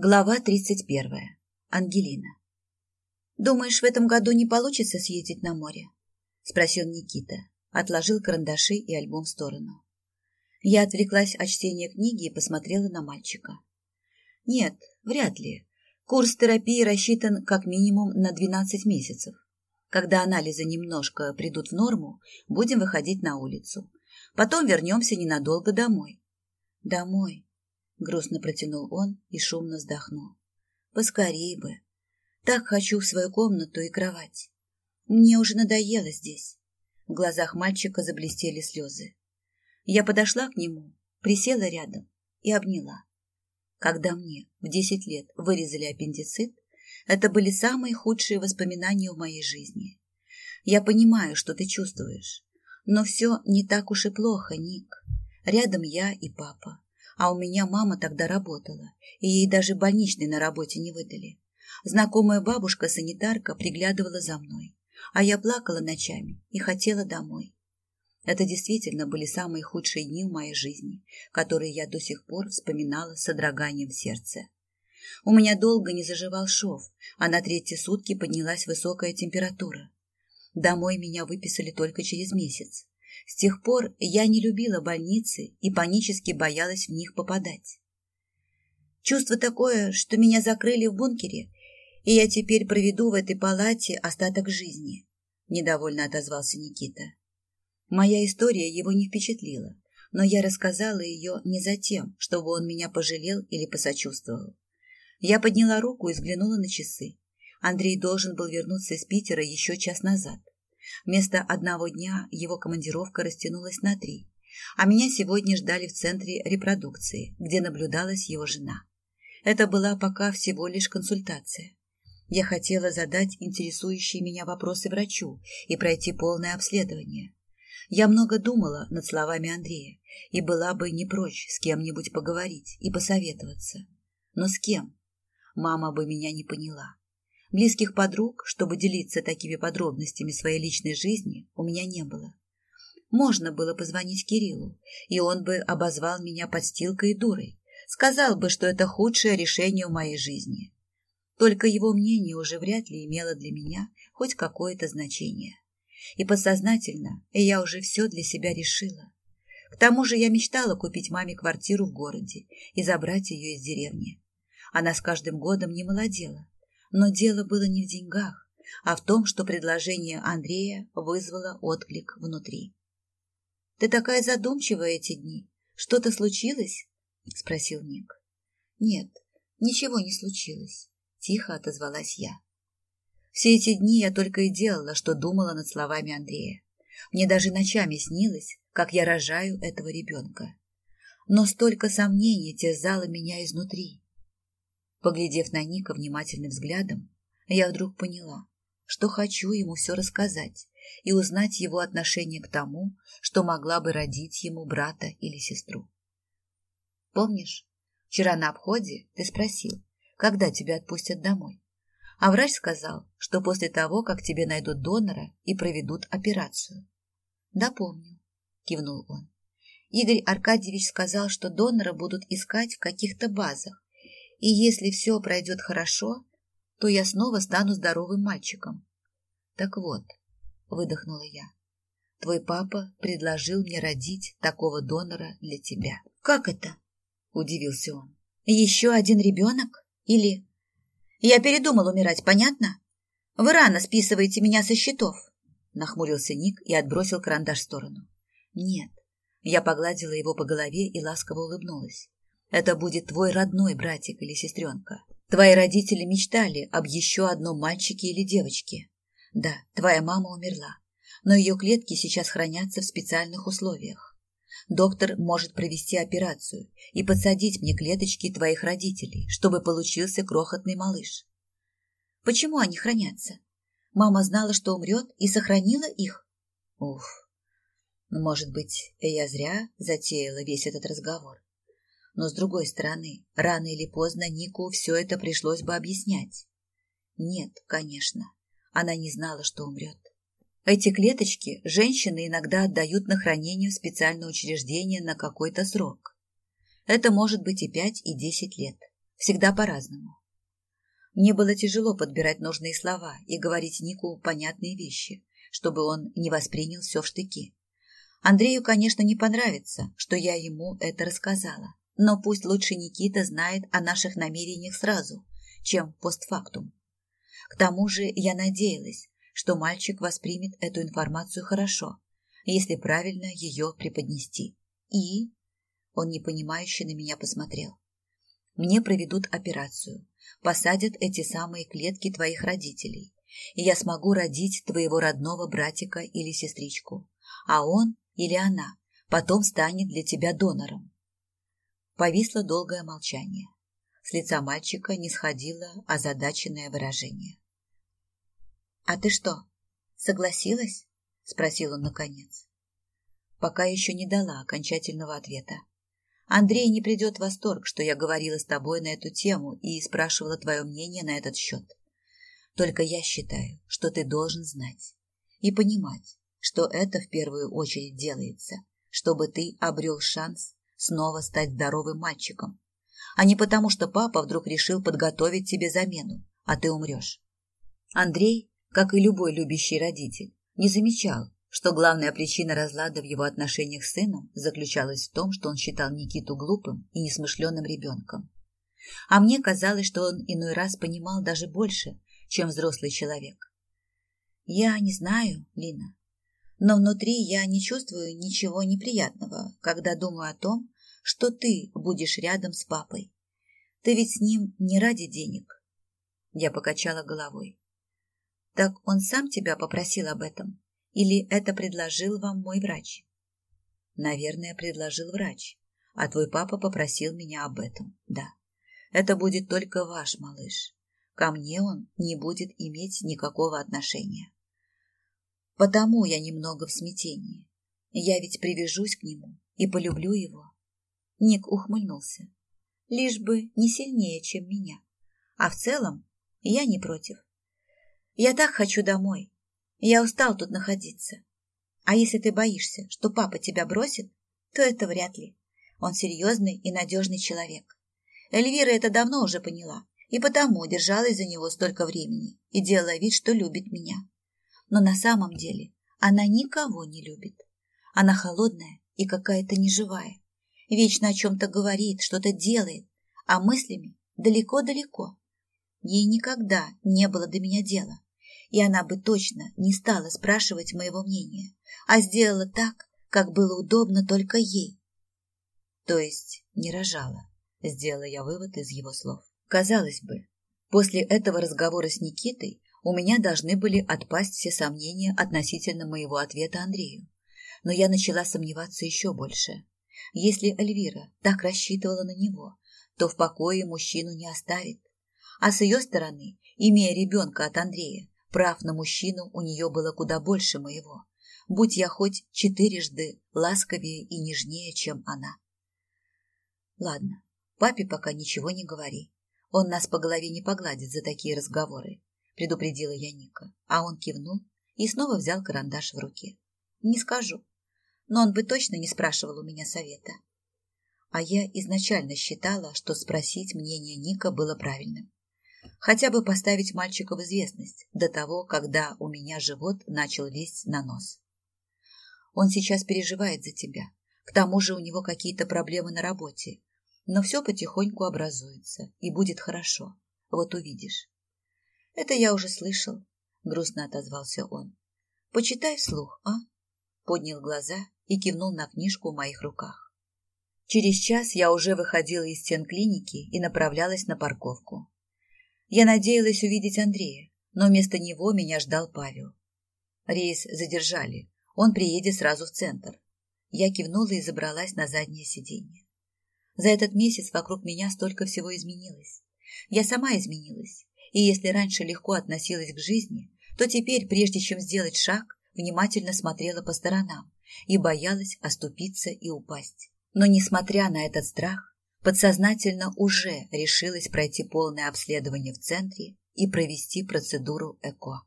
Глава 31. Ангелина. «Думаешь, в этом году не получится съездить на море?» — спросил Никита, отложил карандаши и альбом в сторону. Я отвлеклась от чтения книги и посмотрела на мальчика. «Нет, вряд ли. Курс терапии рассчитан как минимум на 12 месяцев. Когда анализы немножко придут в норму, будем выходить на улицу. Потом вернемся ненадолго домой». «Домой?» Грустно протянул он и шумно вздохнул. Поскорей бы. Так хочу в свою комнату и кровать. Мне уже надоело здесь. В глазах мальчика заблестели слезы. Я подошла к нему, присела рядом и обняла. Когда мне в десять лет вырезали аппендицит, это были самые худшие воспоминания в моей жизни. Я понимаю, что ты чувствуешь, но все не так уж и плохо, Ник. Рядом я и папа. А у меня мама тогда работала, и ей даже больничный на работе не выдали. Знакомая бабушка-санитарка приглядывала за мной, а я плакала ночами и хотела домой. Это действительно были самые худшие дни в моей жизни, которые я до сих пор вспоминала с содроганием в сердце. У меня долго не заживал шов, а на третьи сутки поднялась высокая температура. Домой меня выписали только через месяц. С тех пор я не любила больницы и панически боялась в них попадать. Чувство такое, что меня закрыли в бункере, и я теперь проведу в этой палате остаток жизни, недовольно отозвался Никита. Моя история его не впечатлила, но я рассказала ее не за тем, чтобы он меня пожалел или посочувствовал. Я подняла руку и взглянула на часы. Андрей должен был вернуться из Питера еще час назад. Вместо одного дня его командировка растянулась на три, а меня сегодня ждали в центре репродукции, где наблюдалась его жена. Это была пока всего лишь консультация. Я хотела задать интересующие меня вопросы врачу и пройти полное обследование. Я много думала над словами Андрея и была бы не прочь с кем-нибудь поговорить и посоветоваться. Но с кем? Мама бы меня не поняла. Близких подруг, чтобы делиться такими подробностями своей личной жизни, у меня не было. Можно было позвонить Кириллу, и он бы обозвал меня подстилкой и дурой, сказал бы, что это худшее решение в моей жизни. Только его мнение уже вряд ли имело для меня хоть какое-то значение. И подсознательно я уже все для себя решила. К тому же я мечтала купить маме квартиру в городе и забрать ее из деревни. Она с каждым годом не молодела, но дело было не в деньгах, а в том, что предложение Андрея вызвало отклик внутри. «Ты такая задумчивая эти дни. Что-то случилось?» — спросил Ник. «Нет, ничего не случилось», — тихо отозвалась я. Все эти дни я только и делала, что думала над словами Андрея. Мне даже ночами снилось, как я рожаю этого ребенка. Но столько сомнений терзало меня изнутри. Поглядев на Ника внимательным взглядом, я вдруг поняла, что хочу ему все рассказать и узнать его отношение к тому, что могла бы родить ему брата или сестру. Помнишь, вчера на обходе ты спросил, когда тебя отпустят домой? А врач сказал, что после того, как тебе найдут донора и проведут операцию. Да, помню, кивнул он. Игорь Аркадьевич сказал, что донора будут искать в каких-то базах, и если все пройдет хорошо, то я снова стану здоровым мальчиком. Так вот, выдохнула я, твой папа предложил мне родить такого донора для тебя. Как это? Удивился он. Еще один ребенок? Или... Я передумал умирать, понятно? Вы рано списываете меня со счетов. Нахмурился Ник и отбросил карандаш в сторону. Нет. Я погладила его по голове и ласково улыбнулась. Это будет твой родной братик или сестренка. Твои родители мечтали об еще одном мальчике или девочке. Да, твоя мама умерла, но ее клетки сейчас хранятся в специальных условиях. Доктор может провести операцию и подсадить мне клеточки твоих родителей, чтобы получился крохотный малыш. Почему они хранятся? Мама знала, что умрет, и сохранила их? Уф, может быть, я зря затеяла весь этот разговор. Но, с другой стороны, рано или поздно Нику все это пришлось бы объяснять. Нет, конечно, она не знала, что умрет. Эти клеточки женщины иногда отдают на хранение в специальное учреждение на какой-то срок. Это может быть и пять, и десять лет. Всегда по-разному. Мне было тяжело подбирать нужные слова и говорить Нику понятные вещи, чтобы он не воспринял все в штыки. Андрею, конечно, не понравится, что я ему это рассказала, но пусть лучше Никита знает о наших намерениях сразу, чем постфактум. К тому же я надеялась, что мальчик воспримет эту информацию хорошо, если правильно ее преподнести. И... Он непонимающе на меня посмотрел. Мне проведут операцию, посадят эти самые клетки твоих родителей, и я смогу родить твоего родного братика или сестричку, а он или она потом станет для тебя донором. Повисло долгое молчание. С лица мальчика не сходило озадаченное выражение. «А ты что, согласилась?» — спросил он наконец. Пока еще не дала окончательного ответа. Андрей не придет в восторг, что я говорила с тобой на эту тему и спрашивала твое мнение на этот счет. Только я считаю, что ты должен знать и понимать, что это в первую очередь делается, чтобы ты обрел шанс снова стать здоровым мальчиком, а не потому, что папа вдруг решил подготовить тебе замену, а ты умрешь. Андрей, как и любой любящий родитель, не замечал, что главная причина разлада в его отношениях с сыном заключалась в том, что он считал Никиту глупым и несмышленым ребенком. А мне казалось, что он иной раз понимал даже больше, чем взрослый человек. Я не знаю, Лина, но внутри я не чувствую ничего неприятного, когда думаю о том, что ты будешь рядом с папой. Ты ведь с ним не ради денег. Я покачала головой. Так он сам тебя попросил об этом? Или это предложил вам мой врач? Наверное, предложил врач. А твой папа попросил меня об этом. Да. Это будет только ваш малыш. Ко мне он не будет иметь никакого отношения. Потому я немного в смятении. Я ведь привяжусь к нему и полюблю его. Ник ухмыльнулся. Лишь бы не сильнее, чем меня. А в целом я не против. Я так хочу домой. Я устал тут находиться. А если ты боишься, что папа тебя бросит, то это вряд ли. Он серьезный и надежный человек. Эльвира это давно уже поняла, и потому держалась за него столько времени и делала вид, что любит меня но на самом деле она никого не любит. Она холодная и какая-то неживая. Вечно о чем-то говорит, что-то делает, а мыслями далеко-далеко. Ей никогда не было до меня дела, и она бы точно не стала спрашивать моего мнения, а сделала так, как было удобно только ей. То есть не рожала, сделала я вывод из его слов. Казалось бы, после этого разговора с Никитой у меня должны были отпасть все сомнения относительно моего ответа Андрею. Но я начала сомневаться еще больше. Если Эльвира так рассчитывала на него, то в покое мужчину не оставит. А с ее стороны, имея ребенка от Андрея, прав на мужчину у нее было куда больше моего. Будь я хоть четырежды ласковее и нежнее, чем она. Ладно, папе пока ничего не говори. Он нас по голове не погладит за такие разговоры предупредила я Ника, а он кивнул и снова взял карандаш в руки. Не скажу, но он бы точно не спрашивал у меня совета. А я изначально считала, что спросить мнение Ника было правильным. Хотя бы поставить мальчика в известность до того, когда у меня живот начал лезть на нос. Он сейчас переживает за тебя. К тому же у него какие-то проблемы на работе. Но все потихоньку образуется, и будет хорошо. Вот увидишь. Это я уже слышал, грустно отозвался он. Почитай вслух, а? Поднял глаза и кивнул на книжку в моих руках. Через час я уже выходила из стен клиники и направлялась на парковку. Я надеялась увидеть Андрея, но вместо него меня ждал Павел. Рейс задержали, он приедет сразу в центр. Я кивнула и забралась на заднее сиденье. За этот месяц вокруг меня столько всего изменилось. Я сама изменилась, и если раньше легко относилась к жизни, то теперь, прежде чем сделать шаг, внимательно смотрела по сторонам и боялась оступиться и упасть. Но, несмотря на этот страх, подсознательно уже решилась пройти полное обследование в центре и провести процедуру ЭКО.